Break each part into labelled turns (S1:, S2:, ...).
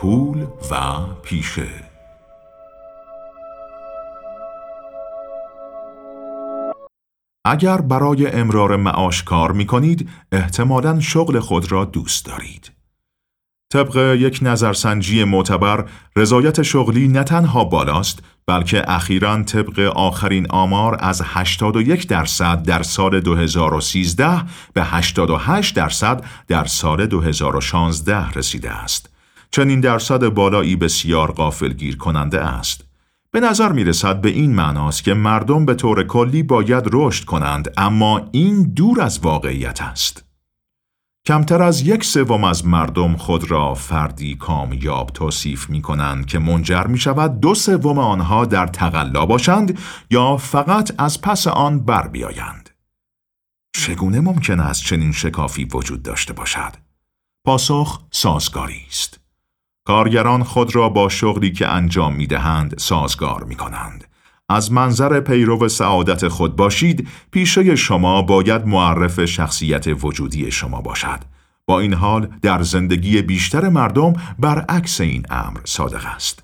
S1: پول و پیشه اگر برای امرار معاش کار می کنید، احتمالاً شغل خود را دوست دارید. طبق یک نظرسنجی معتبر، رضایت شغلی نه تنها بالاست، بلکه اخیرا طبق آخرین آمار از 81 درصد در سال 2013 به 88 درصد در سال 2016 رسیده است. چنین درصد بالایی بسیار غافلگیر کننده است. به نظر می رسد به این معناست که مردم به طور کلی باید رشد کنند اما این دور از واقعیت است. کمتر از یک سوم از مردم خود را فردی کامیاب توصیف می کنند که منجر می شود دو سوم آنها در تقلا باشند یا فقط از پس آن بر بیایند. چگونه ممکن است چنین شکافی وجود داشته باشد؟ پاسخ سازگاری است. کارگران خود را با شغلی که انجام می دهند سازگار می کنند. از منظر پیرو سعادت خود باشید، پیشه شما باید معرف شخصیت وجودی شما باشد. با این حال در زندگی بیشتر مردم برعکس این امر صادق است.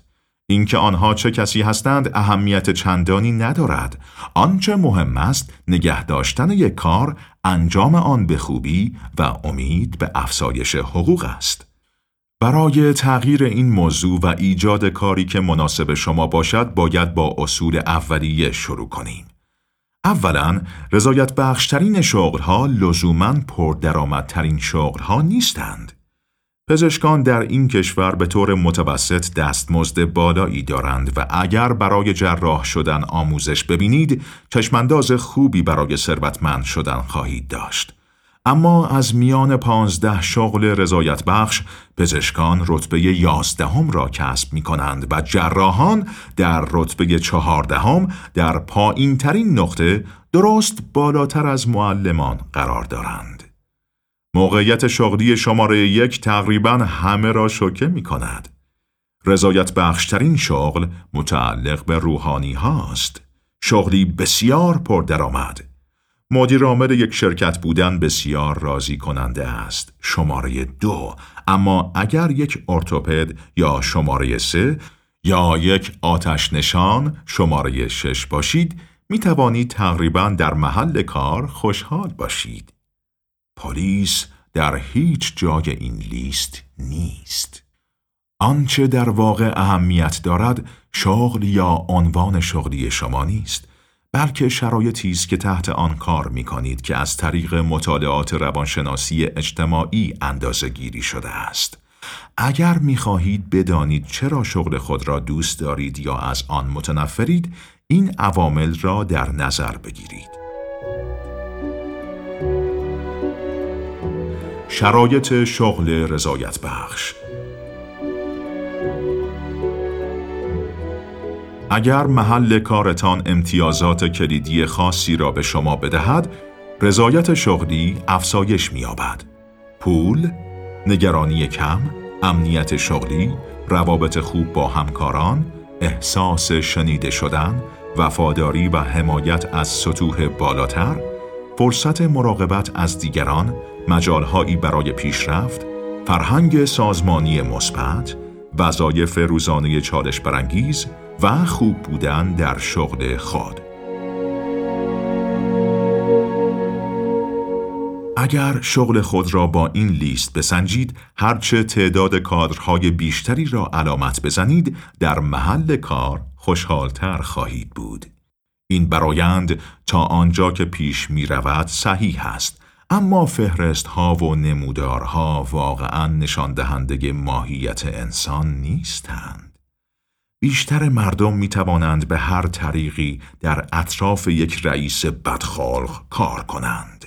S1: اینکه آنها چه کسی هستند اهمیت چندانی ندارد. آنچه مهم است نگه داشتن یک کار، انجام آن به خوبی و امید به افزایش حقوق است. برای تغییر این موضوع و ایجاد کاری که مناسب شما باشد باید با اصول اولیه شروع کنیم. اولا رضایت بخشترین شغل ها لزوما پردرآمدترین شغل ها نیستند. پزشکان در این کشور به طور متوسط دستمزد بالایی دارند و اگر برای جراح شدن آموزش ببینید چشمانداز خوبی برای ثروتمند شدن خواهید داشت. اما از میان پانزده شغل رضایت بخش پزشکان رتبه یازدهم را کسب می کنند و جراحان در رتبه چهاردهم در پایین ترین نقطه درست بالاتر از معلمان قرار دارند. موقعیت شغلی شماره یک تقریبا همه را شوکه می کند. رضایت بخشترین شغل متعلق به روحانی هاست. شغلی بسیار پردرآمد. مدیر عامل یک شرکت بودن بسیار راضی کننده است. شماره دو اما اگر یک ارتوپد یا شماره سه یا یک آتش نشان شماره شش باشید می توانید تقریبا در محل کار خوشحال باشید. پلیس در هیچ جای این لیست نیست. آنچه در واقع اهمیت دارد شغل یا عنوان شغلی شما نیست بلکه شرایطی است که تحت آن کار می کنید که از طریق مطالعات روانشناسی اجتماعی اندازه گیری شده است. اگر می خواهید بدانید چرا شغل خود را دوست دارید یا از آن متنفرید، این عوامل را در نظر بگیرید. شرایط شغل رضایت بخش اگر محل کارتان امتیازات کلیدی خاصی را به شما بدهد، رضایت شغلی افزایش می‌یابد. پول، نگرانی کم، امنیت شغلی، روابط خوب با همکاران، احساس شنیده شدن، وفاداری و حمایت از سطوح بالاتر، فرصت مراقبت از دیگران، مجالهایی برای پیشرفت، فرهنگ سازمانی مثبت، وظایف روزانه چالش برانگیز و خوب بودن در شغل خود. اگر شغل خود را با این لیست بسنجید، هرچه تعداد کادرهای بیشتری را علامت بزنید، در محل کار خوشحالتر خواهید بود. این برایند تا آنجا که پیش می رود صحیح است، اما فهرست ها و نمودارها واقعا نشان دهنده ماهیت انسان نیستند. بیشتر مردم می توانند به هر طریقی در اطراف یک رئیس بدخالق کار کنند.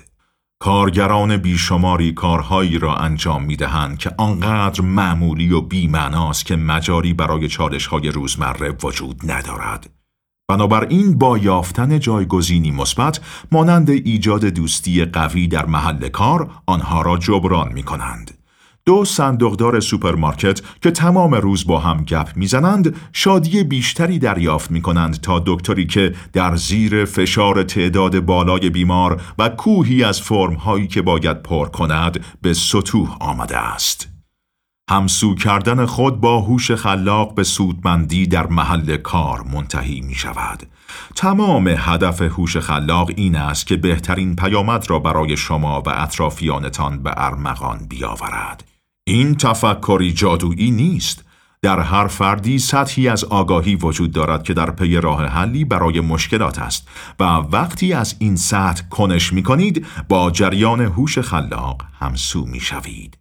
S1: کارگران بیشماری کارهایی را انجام می دهند که آنقدر معمولی و بیمعناست که مجاری برای چالش های روزمره وجود ندارد. بنابراین با یافتن جایگزینی مثبت مانند ایجاد دوستی قوی در محل کار آنها را جبران می کنند. دو صندوقدار سوپرمارکت که تمام روز با هم گپ می‌زنند شادی بیشتری دریافت می کنند تا دکتری که در زیر فشار تعداد بالای بیمار و کوهی از فرم هایی که باید پر کند به ستوه آمده است. همسو کردن خود با هوش خلاق به سودمندی در محل کار منتهی می شود. تمام هدف هوش خلاق این است که بهترین پیامد را برای شما و اطرافیانتان به ارمغان بیاورد. این تفکری جادویی نیست. در هر فردی سطحی از آگاهی وجود دارد که در پی راه حلی برای مشکلات است و وقتی از این سطح کنش می کنید با جریان هوش خلاق همسو می شوید.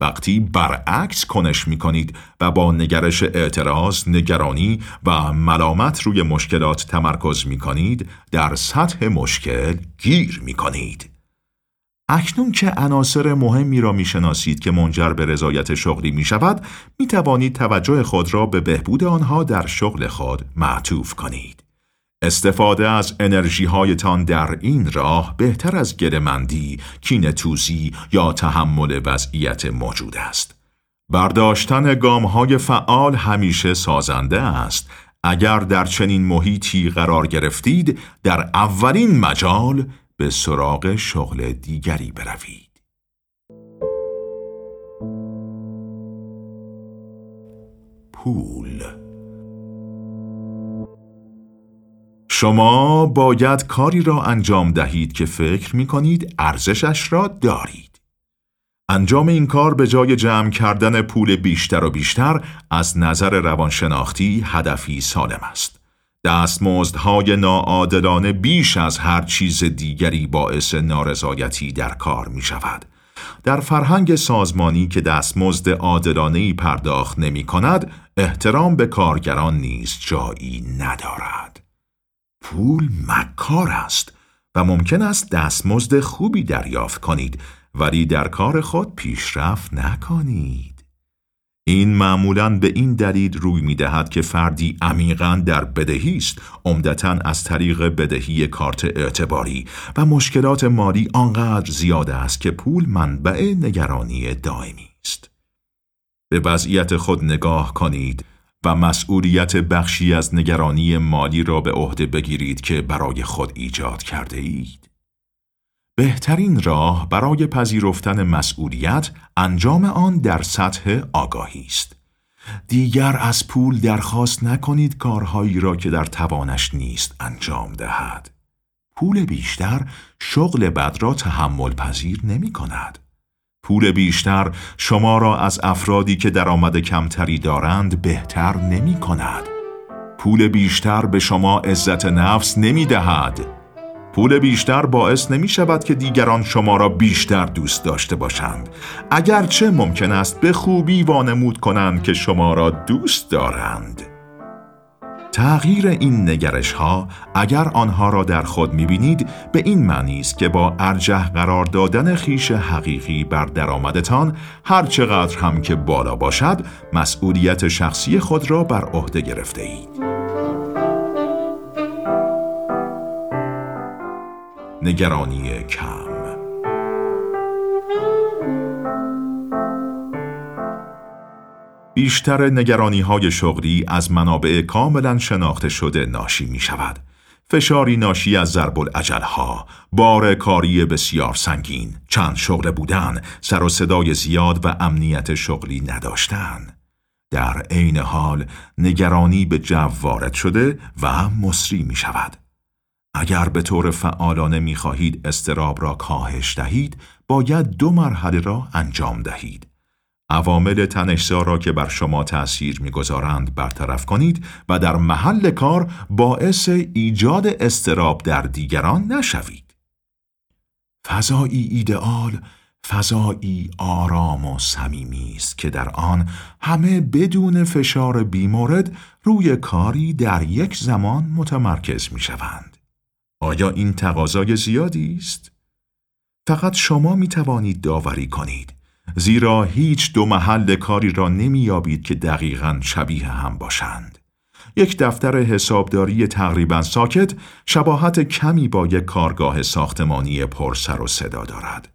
S1: وقتی برعکس کنش می کنید و با نگرش اعتراض، نگرانی و ملامت روی مشکلات تمرکز می کنید، در سطح مشکل گیر می کنید. اکنون که عناصر مهمی را می شناسید که منجر به رضایت شغلی می شود، می توانید توجه خود را به بهبود آنها در شغل خود معطوف کنید. استفاده از انرژی هایتان در این راه بهتر از گرمندی، کین توزی یا تحمل وضعیت موجود است. برداشتن گام های فعال همیشه سازنده است. اگر در چنین محیطی قرار گرفتید، در اولین مجال به سراغ شغل دیگری بروید. پول شما باید کاری را انجام دهید که فکر می کنید ارزشش را دارید. انجام این کار به جای جمع کردن پول بیشتر و بیشتر از نظر روانشناختی هدفی سالم است. دستمزدهای ناعادلانه بیش از هر چیز دیگری باعث نارضایتی در کار می شود. در فرهنگ سازمانی که دستمزد عادلانه پرداخت نمی کند، احترام به کارگران نیز جایی ندارد. پول مکار است و ممکن است دستمزد خوبی دریافت کنید ولی در کار خود پیشرفت نکنید. این معمولا به این دلیل روی می دهد که فردی عمیقا در بدهی است عمدتا از طریق بدهی کارت اعتباری و مشکلات مالی آنقدر زیاد است که پول منبع نگرانی دائمی است. به وضعیت خود نگاه کنید و مسئولیت بخشی از نگرانی مالی را به عهده بگیرید که برای خود ایجاد کرده اید. بهترین راه برای پذیرفتن مسئولیت انجام آن در سطح آگاهی است. دیگر از پول درخواست نکنید کارهایی را که در توانش نیست انجام دهد. پول بیشتر شغل بد را تحمل پذیر نمی کند. پول بیشتر شما را از افرادی که درآمد کمتری دارند بهتر نمی کند. پول بیشتر به شما عزت نفس نمی دهد. پول بیشتر باعث نمی شود که دیگران شما را بیشتر دوست داشته باشند. اگرچه ممکن است به خوبی وانمود کنند که شما را دوست دارند. تغییر این نگرش ها اگر آنها را در خود می‌بینید به این معنی است که با ارجح قرار دادن خیش حقیقی بر درآمدتان هر چقدر هم که بالا باشد مسئولیت شخصی خود را بر عهده گرفته اید. نگرانی کم بیشتر نگرانی های شغلی از منابع کاملا شناخته شده ناشی می شود. فشاری ناشی از ضرب ها، بار کاری بسیار سنگین، چند شغل بودن، سر و صدای زیاد و امنیت شغلی نداشتن. در عین حال نگرانی به جو وارد شده و مصری می شود. اگر به طور فعالانه می خواهید استراب را کاهش دهید، باید دو مرحله را انجام دهید. عوامل تنشزا را که بر شما تأثیر می‌گذارند برطرف کنید و در محل کار باعث ایجاد استراب در دیگران نشوید. فضایی ایدئال فضایی آرام و صمیمی است که در آن همه بدون فشار بیمورد روی کاری در یک زمان متمرکز می شوند. آیا این تقاضای زیادی است؟ فقط شما می توانید داوری کنید. زیرا هیچ دو محل کاری را نمیابید که دقیقا شبیه هم باشند. یک دفتر حسابداری تقریبا ساکت شباهت کمی با یک کارگاه ساختمانی پر سر و صدا دارد.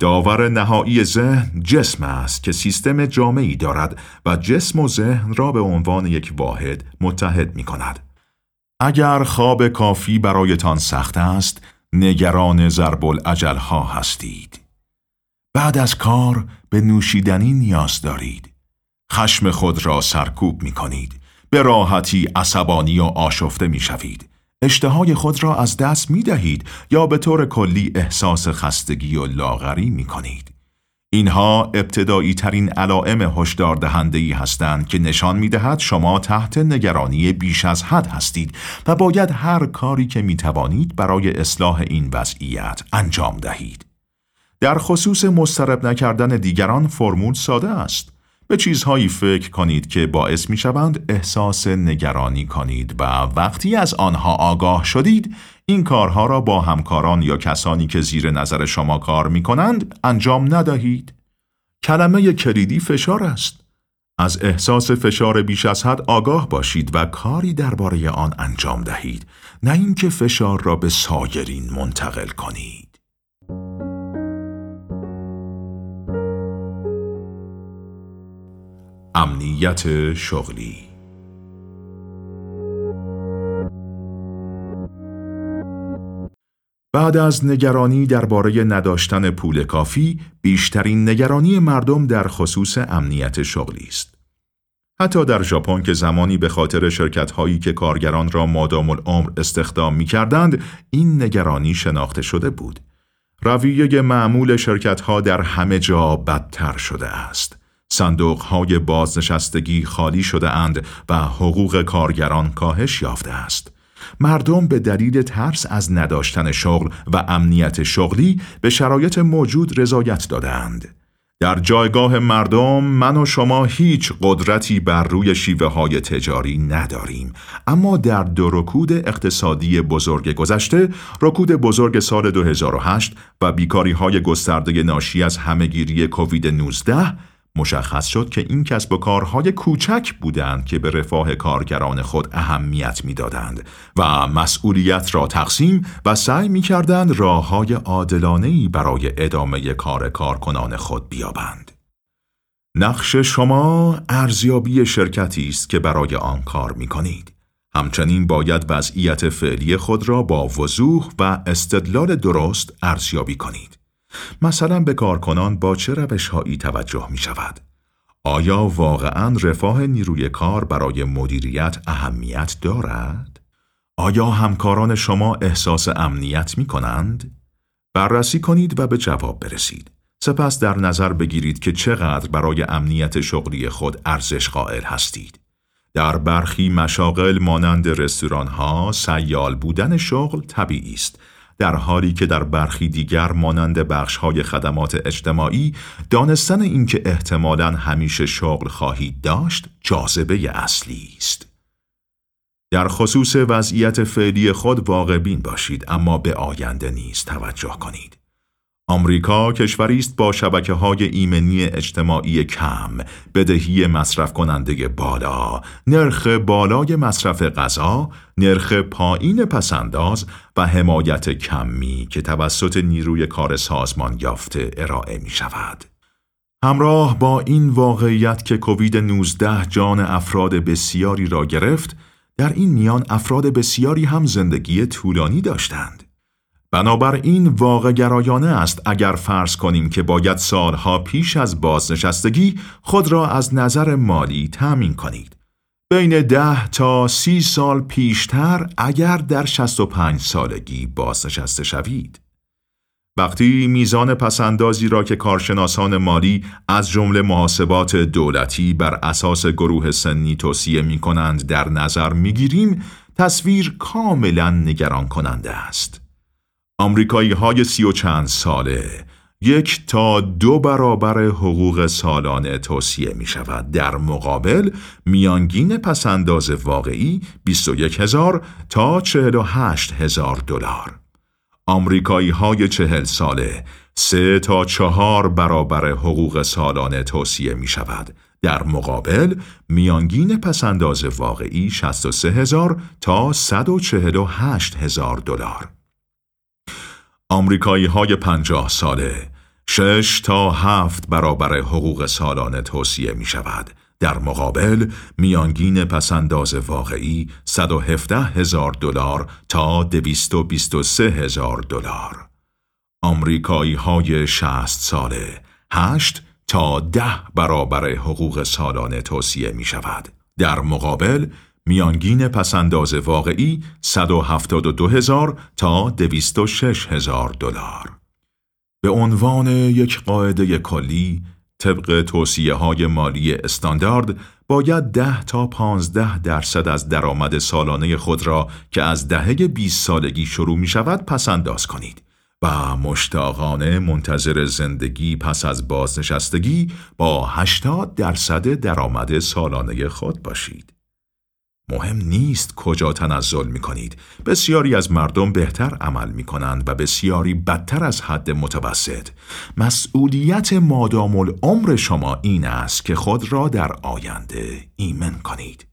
S1: داور نهایی ذهن جسم است که سیستم جامعی دارد و جسم و ذهن را به عنوان یک واحد متحد می کند. اگر خواب کافی برایتان سخت است، نگران ضرب ها هستید. بعد از کار به نوشیدنی نیاز دارید. خشم خود را سرکوب می کنید. به راحتی عصبانی و آشفته می شوید. اشتهای خود را از دست می دهید یا به طور کلی احساس خستگی و لاغری می کنید. اینها ابتدایی ترین علائم هشدار دهنده ای هستند که نشان می دهد شما تحت نگرانی بیش از حد هستید و باید هر کاری که می توانید برای اصلاح این وضعیت انجام دهید. در خصوص مسترب نکردن دیگران فرمول ساده است. به چیزهایی فکر کنید که باعث می شوند احساس نگرانی کنید و وقتی از آنها آگاه شدید این کارها را با همکاران یا کسانی که زیر نظر شما کار می کنند انجام ندهید. کلمه کلیدی فشار است. از احساس فشار بیش از حد آگاه باشید و کاری درباره آن انجام دهید نه اینکه فشار را به سایرین منتقل کنید. امنیت شغلی بعد از نگرانی درباره نداشتن پول کافی، بیشترین نگرانی مردم در خصوص امنیت شغلی است. حتی در ژاپن که زمانی به خاطر شرکت هایی که کارگران را مادام العمر استخدام می کردند، این نگرانی شناخته شده بود. رویه معمول شرکت ها در همه جا بدتر شده است. صندوق های بازنشستگی خالی شده اند و حقوق کارگران کاهش یافته است. مردم به دلیل ترس از نداشتن شغل و امنیت شغلی به شرایط موجود رضایت دادند. در جایگاه مردم من و شما هیچ قدرتی بر روی شیوه های تجاری نداریم اما در دو رکود اقتصادی بزرگ گذشته رکود بزرگ سال 2008 و بیکاری های گسترده ناشی از همهگیری کووید 19 مشخص شد که این کسب و کارهای کوچک بودند که به رفاه کارگران خود اهمیت می‌دادند و مسئولیت را تقسیم و سعی می کردند راه های عادلانه برای ادامه کار کارکنان خود بیابند. نقش شما ارزیابی شرکتی است که برای آن کار می کنید. همچنین باید وضعیت فعلی خود را با وضوح و استدلال درست ارزیابی کنید. مثلا به کارکنان با چه روشهایی توجه می شود؟ آیا واقعا رفاه نیروی کار برای مدیریت اهمیت دارد؟ آیا همکاران شما احساس امنیت می کنند؟ بررسی کنید و به جواب برسید. سپس در نظر بگیرید که چقدر برای امنیت شغلی خود ارزش قائل هستید. در برخی مشاغل مانند رستوران ها سیال بودن شغل طبیعی است در حالی که در برخی دیگر مانند بخشهای خدمات اجتماعی دانستن اینکه احتمالاً همیشه شغل خواهید داشت جاذبه اصلی است. در خصوص وضعیت فعلی خود واقع بین باشید اما به آینده نیز توجه کنید. آمریکا کشوری است با شبکه های ایمنی اجتماعی کم، بدهی مصرف کننده بالا، نرخ بالای مصرف غذا، نرخ پایین پسنداز و حمایت کمی که توسط نیروی کار سازمان یافته ارائه می شود. همراه با این واقعیت که کووید 19 جان افراد بسیاری را گرفت، در این میان افراد بسیاری هم زندگی طولانی داشتند. بنابراین واقع گرایانه است اگر فرض کنیم که باید سالها پیش از بازنشستگی خود را از نظر مالی تأمین کنید. بین ده تا سی سال پیشتر اگر در 65 سالگی بازنشسته شوید. وقتی میزان پسندازی را که کارشناسان مالی از جمله محاسبات دولتی بر اساس گروه سنی توصیه می کنند در نظر می گیریم، تصویر کاملا نگران کننده است. آمریکایی های سی و چند ساله یک تا دو برابر حقوق سالانه توصیه می شود. در مقابل میانگین پسنداز واقعی 21 هزار تا 48 هزار دلار. آمریکایی های چهل ساله سه تا چهار برابر حقوق سالانه توصیه می شود. در مقابل میانگین پسنداز واقعی 63 هزار تا 148 هزار دلار. آمریکایی های پنجاه ساله شش تا هفت برابر حقوق سالانه توصیه می شود. در مقابل میانگین پسنداز واقعی 117 هزار دلار تا 223 هزار دلار. آمریکایی های 60 ساله هشت تا ده برابر حقوق سالانه توصیه می شود. در مقابل میانگین پسنداز واقعی 172 هزار تا 206 هزار دلار. به عنوان یک قاعده کلی طبق توصیه های مالی استاندارد باید 10 تا 15 درصد از درآمد سالانه خود را که از دهه 20 سالگی شروع می شود پسنداز کنید و مشتاقانه منتظر زندگی پس از بازنشستگی با 80 درصد درآمد سالانه خود باشید. مهم نیست کجا تنزل می کنید. بسیاری از مردم بهتر عمل می کنند و بسیاری بدتر از حد متوسط. مسئولیت مادام العمر شما این است که خود را در آینده ایمن کنید.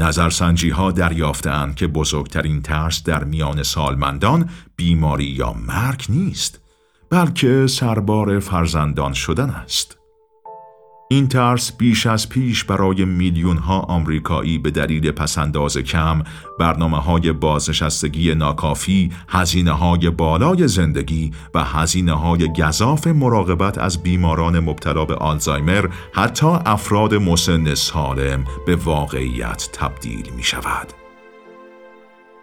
S1: نظرسنجی ها دریافتند که بزرگترین ترس در میان سالمندان بیماری یا مرگ نیست بلکه سربار فرزندان شدن است. این ترس بیش از پیش برای میلیون ها آمریکایی به دلیل پسنداز کم، برنامه های بازنشستگی ناکافی، هزینه های بالای زندگی و هزینه های گذاف مراقبت از بیماران مبتلا به آلزایمر حتی افراد مسن سالم به واقعیت تبدیل می شود.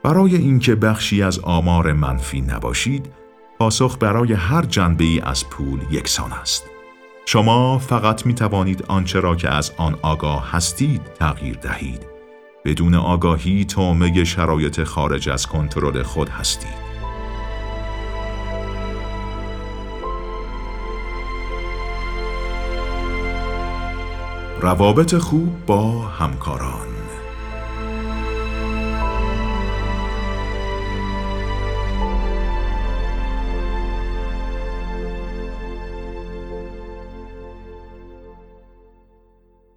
S1: برای اینکه بخشی از آمار منفی نباشید، پاسخ برای هر جنبه ای از پول یکسان است. شما فقط می توانید آنچه را که از آن آگاه هستید تغییر دهید. بدون آگاهی تومه شرایط خارج از کنترل خود هستید. روابط خوب با همکاران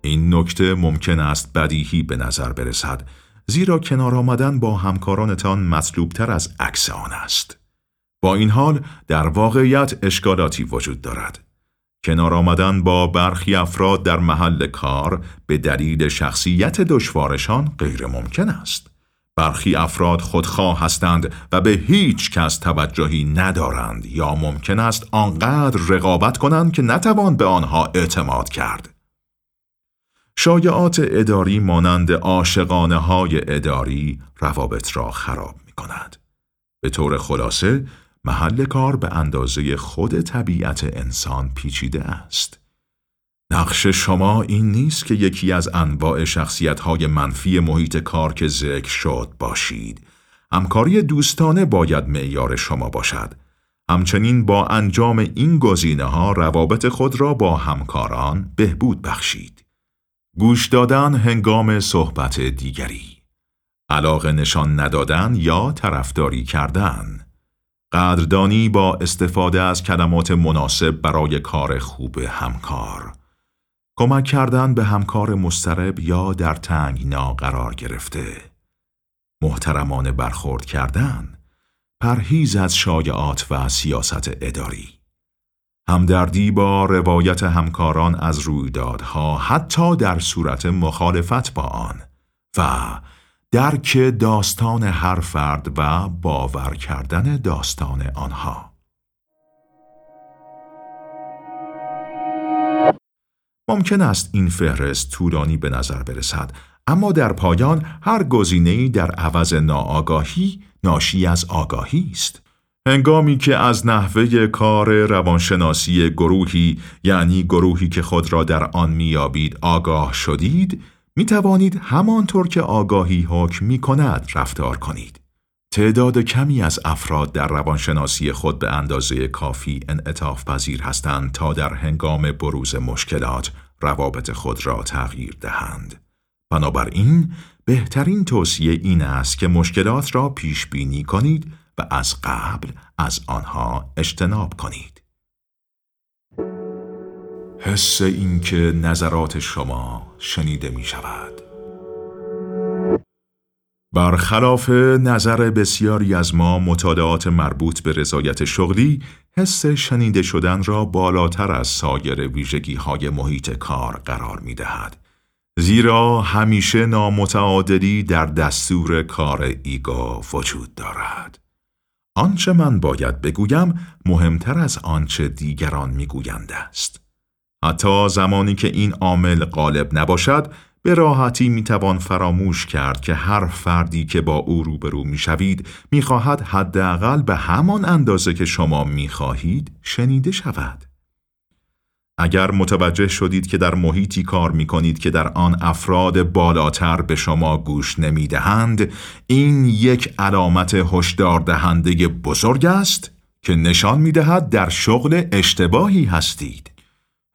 S1: این نکته ممکن است بدیهی به نظر برسد زیرا کنار آمدن با همکارانتان مطلوبتر از عکس آن است. با این حال در واقعیت اشکالاتی وجود دارد. کنار آمدن با برخی افراد در محل کار به دلیل شخصیت دشوارشان غیر ممکن است. برخی افراد خودخواه هستند و به هیچ کس توجهی ندارند یا ممکن است آنقدر رقابت کنند که نتوان به آنها اعتماد کرد. شایعات اداری مانند عاشقانه های اداری روابط را خراب می کند. به طور خلاصه محل کار به اندازه خود طبیعت انسان پیچیده است. نقش شما این نیست که یکی از انواع شخصیت های منفی محیط کار که ذکر شد باشید. همکاری دوستانه باید معیار شما باشد. همچنین با انجام این گزینه ها روابط خود را با همکاران بهبود بخشید. گوش دادن هنگام صحبت دیگری. علاقه نشان ندادن یا طرفداری کردن. قدردانی با استفاده از کلمات مناسب برای کار خوب همکار. کمک کردن به همکار مسترب یا در تنگنا قرار گرفته. محترمانه برخورد کردن. پرهیز از شایعات و سیاست اداری. همدردی با روایت همکاران از رویدادها حتی در صورت مخالفت با آن. و درک داستان هر فرد و باور کردن داستان آنها. ممکن است این فهرست طولانی به نظر برسد اما در پایان هر گزینه‌ای در عوض ناآگاهی ناشی از آگاهی است. هنگامی که از نحوه کار روانشناسی گروهی یعنی گروهی که خود را در آن میابید آگاه شدید می توانید همانطور که آگاهی حکم می کند رفتار کنید. تعداد کمی از افراد در روانشناسی خود به اندازه کافی انعطاف پذیر هستند تا در هنگام بروز مشکلات روابط خود را تغییر دهند. بنابراین بهترین توصیه این است که مشکلات را پیش بینی کنید و از قبل از آنها اجتناب کنید. حس اینکه نظرات شما شنیده می شود. برخلاف نظر بسیاری از ما مطالعات مربوط به رضایت شغلی حس شنیده شدن را بالاتر از سایر ویژگی های محیط کار قرار می دهد. زیرا همیشه نامتعادلی در دستور کار ایگا وجود دارد. آنچه من باید بگویم مهمتر از آنچه دیگران می‌گویند است. حتی زمانی که این عامل غالب نباشد به راحتی می‌توان فراموش کرد که هر فردی که با او روبرو می‌شوید می‌خواهد حداقل به همان اندازه که شما می‌خواهید شنیده شود. اگر متوجه شدید که در محیطی کار می کنید که در آن افراد بالاتر به شما گوش نمی دهند، این یک علامت هشدار دهنده بزرگ است که نشان می دهد در شغل اشتباهی هستید.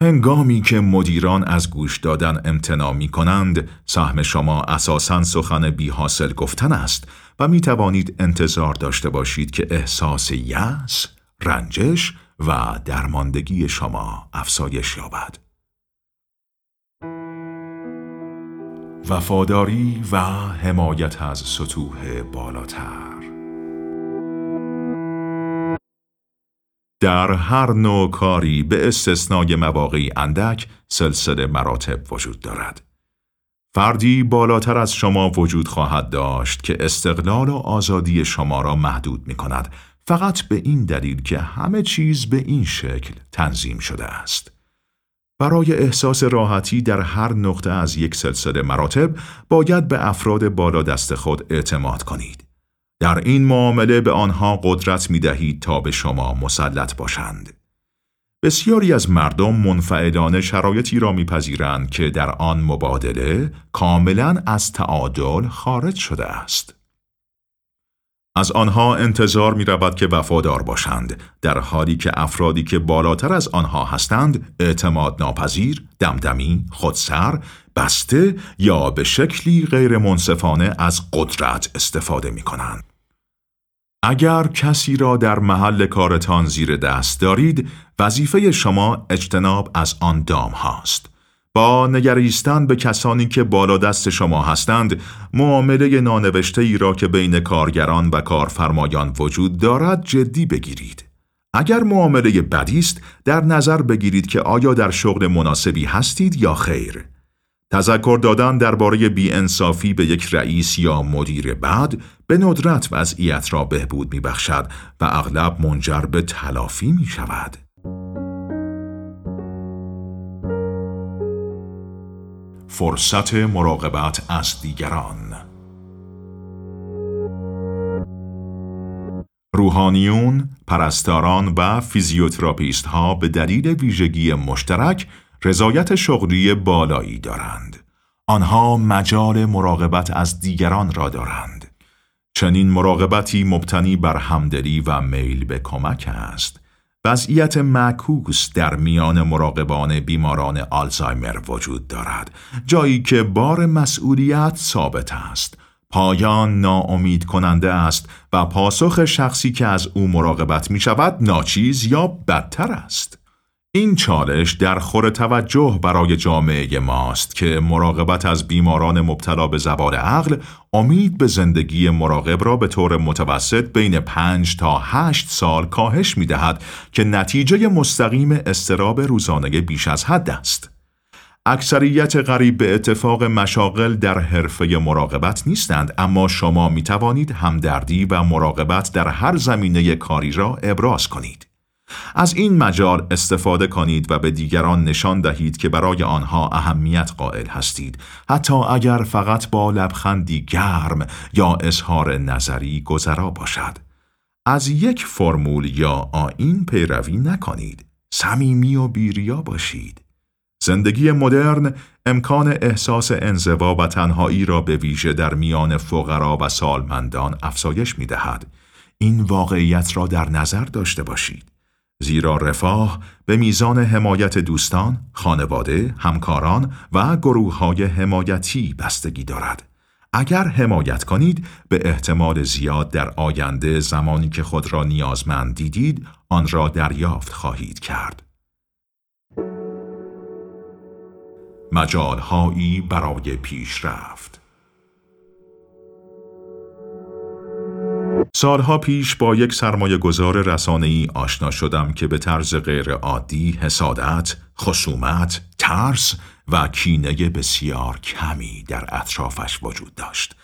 S1: هنگامی که مدیران از گوش دادن امتناع می کنند، سهم شما اساساً سخن بی حاصل گفتن است و می توانید انتظار داشته باشید که احساس یأس، رنجش و درماندگی شما افزایش یابد. وفاداری و حمایت از سطوح بالاتر در هر نوع کاری به استثنای مواقعی اندک سلسله مراتب وجود دارد. فردی بالاتر از شما وجود خواهد داشت که استقلال و آزادی شما را محدود می کند فقط به این دلیل که همه چیز به این شکل تنظیم شده است. برای احساس راحتی در هر نقطه از یک سلسله مراتب باید به افراد بالا دست خود اعتماد کنید. در این معامله به آنها قدرت می دهید تا به شما مسلط باشند. بسیاری از مردم منفعلانه شرایطی را میپذیرند که در آن مبادله کاملا از تعادل خارج شده است. از آنها انتظار می رود که وفادار باشند در حالی که افرادی که بالاتر از آنها هستند اعتماد ناپذیر، دمدمی، خودسر، بسته یا به شکلی غیر منصفانه از قدرت استفاده می کنند. اگر کسی را در محل کارتان زیر دست دارید، وظیفه شما اجتناب از آن دام هاست. با نگریستن به کسانی که بالا دست شما هستند، معامله نانوشته ای را که بین کارگران و کارفرمایان وجود دارد جدی بگیرید. اگر معامله بدی است، در نظر بگیرید که آیا در شغل مناسبی هستید یا خیر. تذکر دادن درباره بی‌انصافی به یک رئیس یا مدیر بد به ندرت وضعیت را بهبود می بخشد و اغلب منجر به تلافی می شود. فرصت مراقبت از دیگران روحانیون، پرستاران و فیزیوتراپیست ها به دلیل ویژگی مشترک رضایت شغلی بالایی دارند. آنها مجال مراقبت از دیگران را دارند. چنین مراقبتی مبتنی بر همدلی و میل به کمک است. وضعیت معکوس در میان مراقبان بیماران آلزایمر وجود دارد جایی که بار مسئولیت ثابت است. پایان ناامید کننده است و پاسخ شخصی که از او مراقبت می شود ناچیز یا بدتر است. این چالش در خور توجه برای جامعه ماست که مراقبت از بیماران مبتلا به زبان عقل امید به زندگی مراقب را به طور متوسط بین پنج تا هشت سال کاهش می دهد که نتیجه مستقیم استراب روزانه بیش از حد است. اکثریت غریب به اتفاق مشاغل در حرفه مراقبت نیستند اما شما می توانید همدردی و مراقبت در هر زمینه کاری را ابراز کنید. از این مجال استفاده کنید و به دیگران نشان دهید که برای آنها اهمیت قائل هستید حتی اگر فقط با لبخندی گرم یا اظهار نظری گذرا باشد از یک فرمول یا آین پیروی نکنید صمیمی و بیریا باشید زندگی مدرن امکان احساس انزوا و تنهایی را به ویژه در میان فقرا و سالمندان افزایش می دهد. این واقعیت را در نظر داشته باشید. زیرا رفاه به میزان حمایت دوستان، خانواده، همکاران و گروه های حمایتی بستگی دارد. اگر حمایت کنید به احتمال زیاد در آینده زمانی که خود را نیازمند دیدید آن را دریافت خواهید کرد. مجالهایی برای پیشرفت سالها پیش با یک سرمایه گذار رسانه‌ای آشنا شدم که به طرز غیر عادی حسادت، خصومت، ترس و کینه بسیار کمی در اطرافش وجود داشت.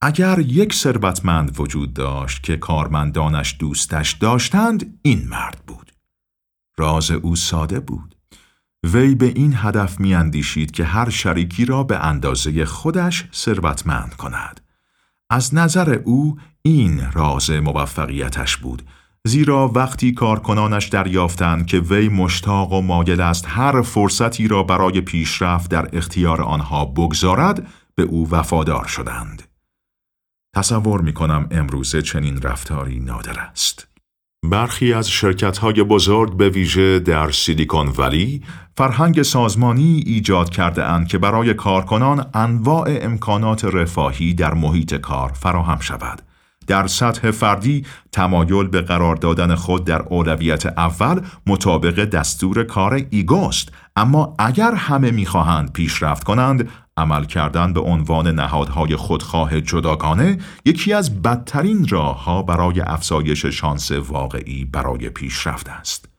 S1: اگر یک ثروتمند وجود داشت که کارمندانش دوستش داشتند این مرد بود. راز او ساده بود. وی به این هدف می اندیشید که هر شریکی را به اندازه خودش ثروتمند کند. از نظر او این راز موفقیتش بود زیرا وقتی کارکنانش دریافتند که وی مشتاق و مایل است هر فرصتی را برای پیشرفت در اختیار آنها بگذارد به او وفادار شدند. تصور می کنم امروزه چنین رفتاری نادر است. برخی از شرکت‌های بزرگ به ویژه در سیلیکون ولی فرهنگ سازمانی ایجاد کرده اند که برای کارکنان انواع امکانات رفاهی در محیط کار فراهم شود. در سطح فردی تمایل به قرار دادن خود در اولویت اول مطابق دستور کار ایگوست اما اگر همه می‌خواهند پیشرفت کنند عمل کردن به عنوان نهادهای خودخواه جداگانه یکی از بدترین راهها برای افزایش شانس واقعی برای پیشرفت است.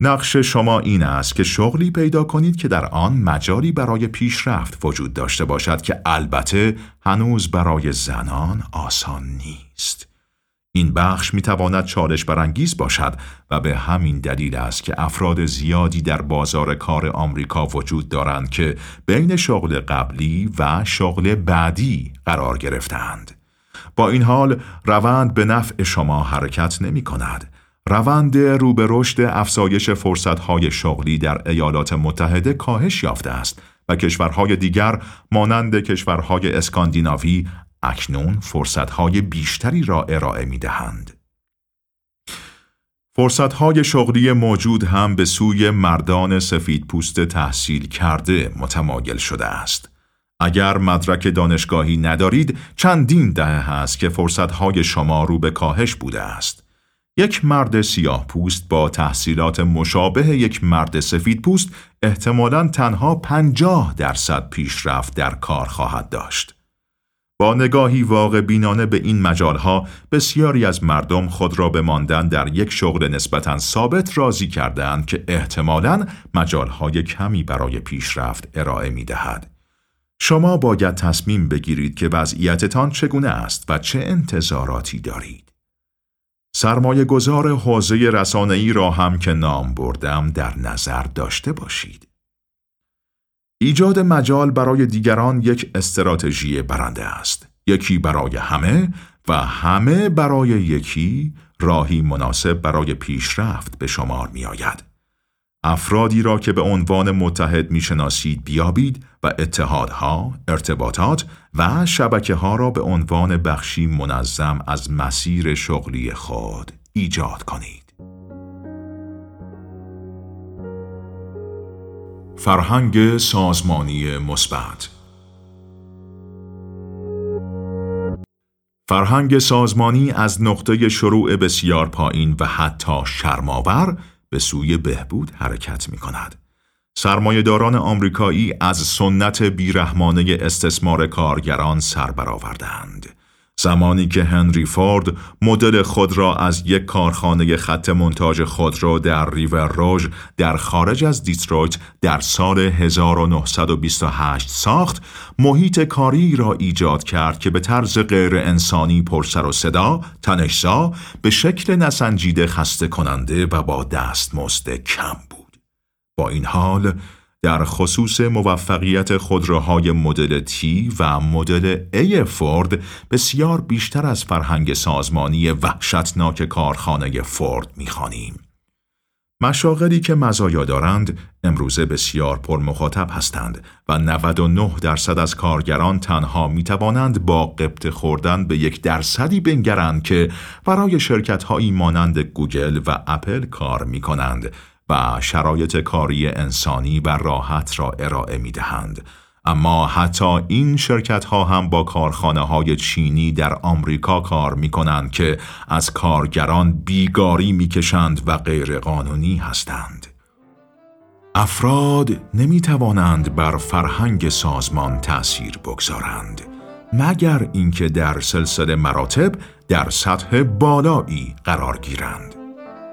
S1: نقش شما این است که شغلی پیدا کنید که در آن مجالی برای پیشرفت وجود داشته باشد که البته هنوز برای زنان آسان نیست. این بخش می تواند چالش برانگیز باشد و به همین دلیل است که افراد زیادی در بازار کار آمریکا وجود دارند که بین شغل قبلی و شغل بعدی قرار گرفتند. با این حال روند به نفع شما حرکت نمی کند. روند رو به رشد افزایش فرصتهای شغلی در ایالات متحده کاهش یافته است و کشورهای دیگر مانند کشورهای اسکاندیناوی اکنون فرصتهای بیشتری را ارائه می دهند. فرصتهای شغلی موجود هم به سوی مردان سفید پوست تحصیل کرده متمایل شده است. اگر مدرک دانشگاهی ندارید چندین دهه است که فرصتهای شما رو به کاهش بوده است. یک مرد سیاه پوست با تحصیلات مشابه یک مرد سفید پوست احتمالاً تنها پنجاه درصد پیشرفت در کار خواهد داشت. با نگاهی واقع بینانه به این مجالها بسیاری از مردم خود را به ماندن در یک شغل نسبتا ثابت راضی کردند که احتمالاً مجالهای کمی برای پیشرفت ارائه می دهد. شما باید تصمیم بگیرید که وضعیتتان چگونه است و چه انتظاراتی دارید. سرمایه گذار حوزه رسانه‌ای را هم که نام بردم در نظر داشته باشید. ایجاد مجال برای دیگران یک استراتژی برنده است. یکی برای همه و همه برای یکی راهی مناسب برای پیشرفت به شمار می آید. افرادی را که به عنوان متحد می‌شناسید بیابید و اتحادها، ارتباطات و شبکه ها را به عنوان بخشی منظم از مسیر شغلی خود ایجاد کنید. فرهنگ سازمانی مثبت فرهنگ سازمانی از نقطه شروع بسیار پایین و حتی شرماور به سوی بهبود حرکت می کند. سرمایهداران آمریکایی از سنت بیرحمانه استثمار کارگران سر برآوردند. زمانی که هنری فورد مدل خود را از یک کارخانه خط منتاج خودرو در ریور روژ در خارج از دیترویت در سال 1928 ساخت، محیط کاری را ایجاد کرد که به طرز غیر انسانی پرسر و صدا، تنشزا، به شکل نسنجیده خسته کننده و با دستمزد کم بود. با این حال، در خصوص موفقیت خودروهای مدل T و مدل A فورد بسیار بیشتر از فرهنگ سازمانی وحشتناک کارخانه فورد می‌خوانیم. مشاغلی که مزایا دارند امروزه بسیار پر مخاطب هستند و 99 درصد از کارگران تنها می توانند با قبط خوردن به یک درصدی بنگرند که برای شرکت هایی مانند گوگل و اپل کار می کنند و شرایط کاری انسانی و راحت را ارائه می دهند. اما حتی این شرکت ها هم با کارخانه های چینی در آمریکا کار می کنند که از کارگران بیگاری می کشند و غیرقانونی هستند. افراد نمی توانند بر فرهنگ سازمان تأثیر بگذارند مگر اینکه در سلسله مراتب در سطح بالایی قرار گیرند.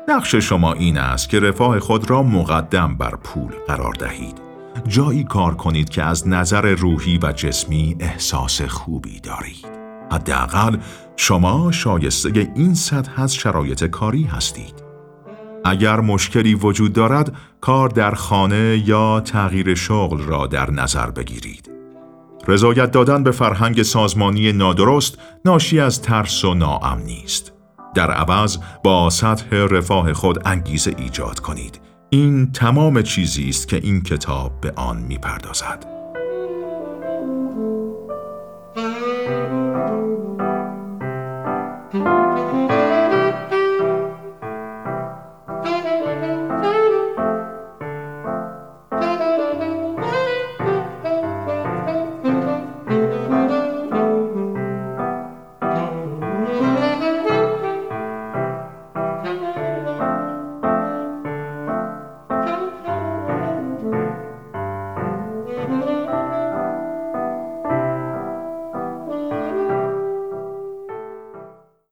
S1: نقش شما این است که رفاه خود را مقدم بر پول قرار دهید. جایی کار کنید که از نظر روحی و جسمی احساس خوبی دارید. حداقل شما شایسته این سطح از شرایط کاری هستید. اگر مشکلی وجود دارد، کار در خانه یا تغییر شغل را در نظر بگیرید. رضایت دادن به فرهنگ سازمانی نادرست ناشی از ترس و ناامنی است. در عوض با سطح رفاه خود انگیزه ایجاد کنید. این تمام چیزی است که این کتاب به آن می‌پردازد.